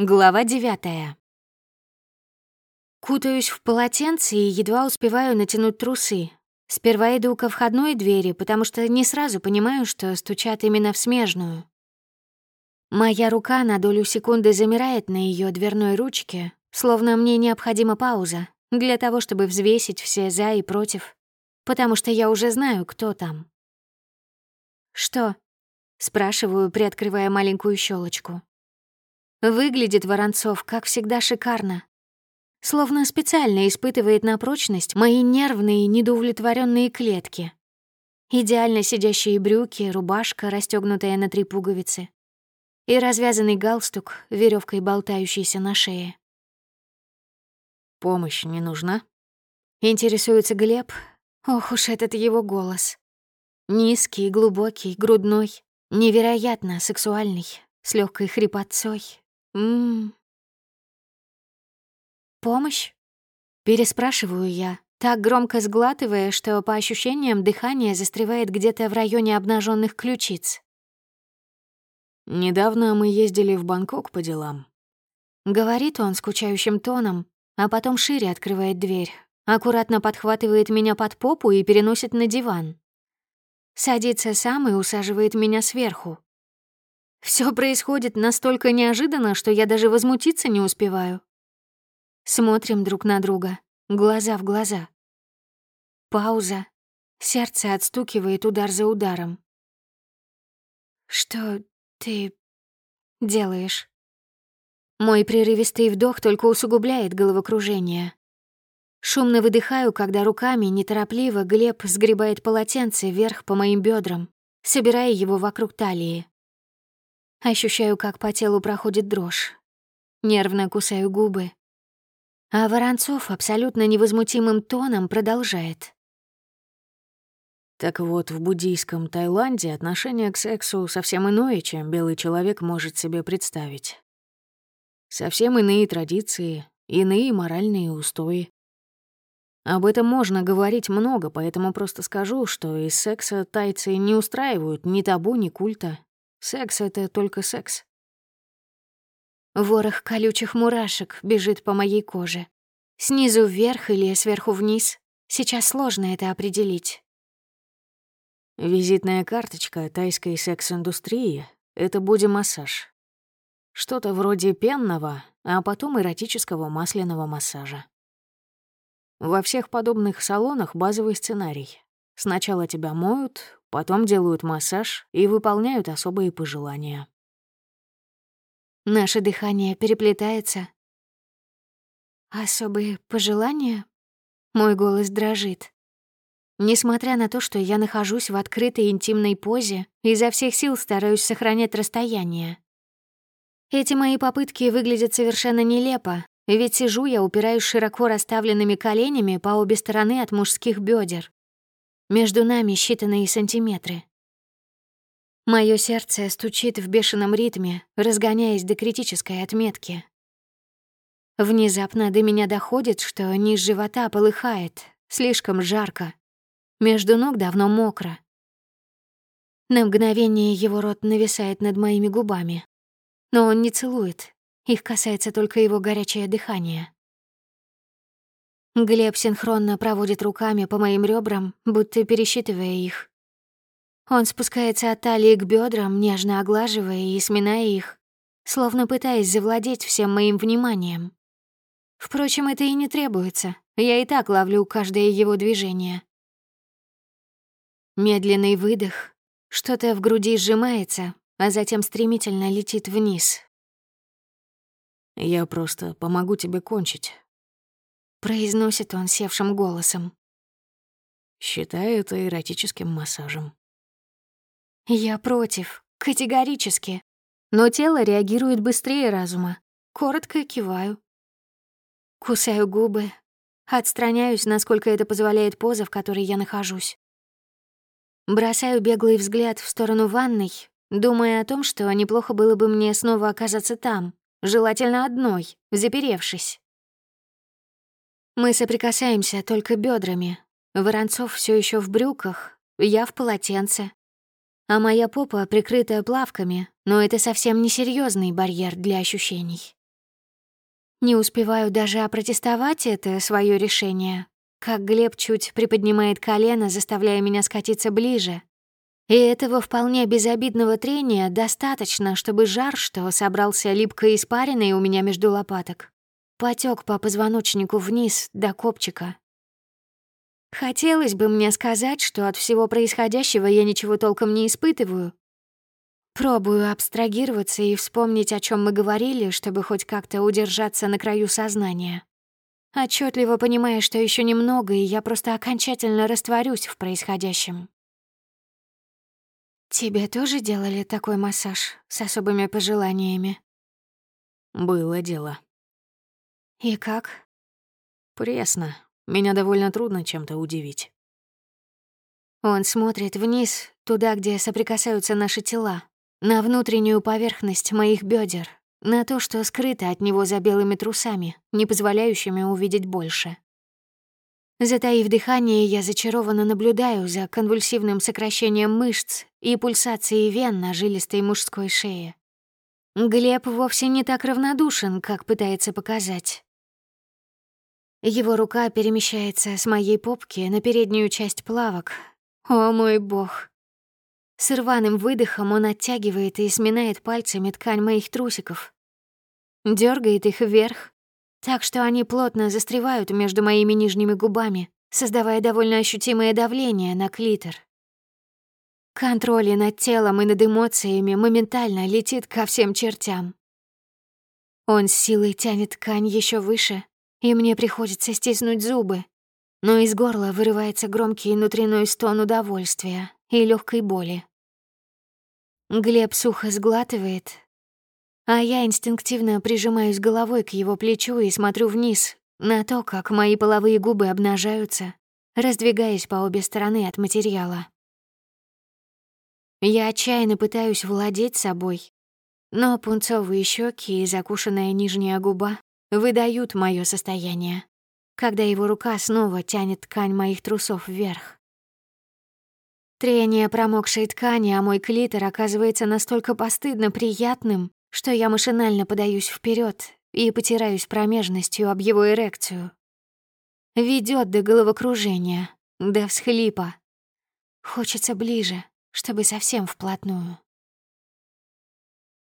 Глава девятая. Кутаюсь в полотенце и едва успеваю натянуть трусы. Сперва иду ко входной двери, потому что не сразу понимаю, что стучат именно в смежную. Моя рука на долю секунды замирает на ее дверной ручке, словно мне необходима пауза для того, чтобы взвесить все «за» и «против», потому что я уже знаю, кто там. «Что?» — спрашиваю, приоткрывая маленькую щелочку. Выглядит Воронцов, как всегда, шикарно. Словно специально испытывает на прочность мои нервные, недоудовлетворенные клетки. Идеально сидящие брюки, рубашка, расстегнутая на три пуговицы, и развязанный галстук, веревкой болтающийся на шее. «Помощь не нужна?» Интересуется Глеб. Ох уж этот его голос. Низкий, глубокий, грудной, невероятно сексуальный, с легкой хрипотцой, Ммм. Помощь? Переспрашиваю я, так громко сглатывая, что по ощущениям дыхание застревает где-то в районе обнаженных ключиц. Недавно мы ездили в Бангкок по делам. Говорит он скучающим тоном, а потом шире открывает дверь, аккуратно подхватывает меня под попу и переносит на диван. Садится сам и усаживает меня сверху. Все происходит настолько неожиданно, что я даже возмутиться не успеваю. Смотрим друг на друга, глаза в глаза. Пауза. Сердце отстукивает удар за ударом. «Что ты делаешь?» Мой прерывистый вдох только усугубляет головокружение. Шумно выдыхаю, когда руками, неторопливо, Глеб сгребает полотенце вверх по моим бедрам, собирая его вокруг талии. Ощущаю, как по телу проходит дрожь. Нервно кусаю губы. А Воронцов абсолютно невозмутимым тоном продолжает. Так вот, в буддийском Таиланде отношение к сексу совсем иное, чем белый человек может себе представить. Совсем иные традиции, иные моральные устои. Об этом можно говорить много, поэтому просто скажу, что из секса тайцы не устраивают ни табу, ни культа, Секс — это только секс. Ворох колючих мурашек бежит по моей коже. Снизу вверх или сверху вниз. Сейчас сложно это определить. Визитная карточка тайской секс-индустрии — это боди-массаж. Что-то вроде пенного, а потом эротического масляного массажа. Во всех подобных салонах базовый сценарий. Сначала тебя моют, Потом делают массаж и выполняют особые пожелания. Наше дыхание переплетается. Особые пожелания? Мой голос дрожит. Несмотря на то, что я нахожусь в открытой интимной позе, изо всех сил стараюсь сохранять расстояние. Эти мои попытки выглядят совершенно нелепо, ведь сижу я, упираюсь широко расставленными коленями по обе стороны от мужских бедер. Между нами считанные сантиметры. Моё сердце стучит в бешеном ритме, разгоняясь до критической отметки. Внезапно до меня доходит, что низ живота полыхает, слишком жарко. Между ног давно мокро. На мгновение его рот нависает над моими губами. Но он не целует, их касается только его горячее дыхание. Глеб синхронно проводит руками по моим ребрам, будто пересчитывая их. Он спускается от талии к бедрам, нежно оглаживая и сминая их, словно пытаясь завладеть всем моим вниманием. Впрочем, это и не требуется. Я и так ловлю каждое его движение. Медленный выдох. Что-то в груди сжимается, а затем стремительно летит вниз. «Я просто помогу тебе кончить. Произносит он севшим голосом. Считаю это эротическим массажем. Я против, категорически. Но тело реагирует быстрее разума. Коротко киваю. Кусаю губы, отстраняюсь, насколько это позволяет поза, в которой я нахожусь. Бросаю беглый взгляд в сторону ванной, думая о том, что неплохо было бы мне снова оказаться там, желательно одной, заперевшись. Мы соприкасаемся только бедрами. Воронцов все еще в брюках, я в полотенце. А моя попа прикрытая плавками, но это совсем не серьезный барьер для ощущений. Не успеваю даже опротестовать это свое решение, как Глеб чуть приподнимает колено, заставляя меня скатиться ближе. И этого вполне безобидного трения достаточно, чтобы жар, что собрался липкой испариной у меня между лопаток, потек по позвоночнику вниз до копчика. Хотелось бы мне сказать, что от всего происходящего я ничего толком не испытываю, Пробую абстрагироваться и вспомнить, о чем мы говорили, чтобы хоть как-то удержаться на краю сознания. Отчетливо понимая, что еще немного, и я просто окончательно растворюсь в происходящем. Тебе тоже делали такой массаж с особыми пожеланиями? Было дело. И как? Пресно. Меня довольно трудно чем-то удивить. Он смотрит вниз, туда, где соприкасаются наши тела, на внутреннюю поверхность моих бедер, на то, что скрыто от него за белыми трусами, не позволяющими увидеть больше. Затаив дыхание, я зачарованно наблюдаю за конвульсивным сокращением мышц и пульсацией вен на жилистой мужской шее. Глеб вовсе не так равнодушен, как пытается показать. Его рука перемещается с моей попки на переднюю часть плавок. О мой бог, с рваным выдохом он оттягивает и сминает пальцами ткань моих трусиков. Дёргает их вверх, так что они плотно застревают между моими нижними губами, создавая довольно ощутимое давление на клитор. Контроль над телом и над эмоциями моментально летит ко всем чертям. Он с силой тянет ткань еще выше, и мне приходится стиснуть зубы, но из горла вырывается громкий внутренний стон удовольствия и легкой боли. Глеб сухо сглатывает, а я инстинктивно прижимаюсь головой к его плечу и смотрю вниз на то, как мои половые губы обнажаются, раздвигаясь по обе стороны от материала. Я отчаянно пытаюсь владеть собой, но пунцовые щеки и закушенная нижняя губа выдают мое состояние, когда его рука снова тянет ткань моих трусов вверх. Трение промокшей ткани, а мой клитор оказывается настолько постыдно приятным, что я машинально подаюсь вперед и потираюсь промежностью об его эрекцию. Ведет до головокружения, до всхлипа. Хочется ближе, чтобы совсем вплотную.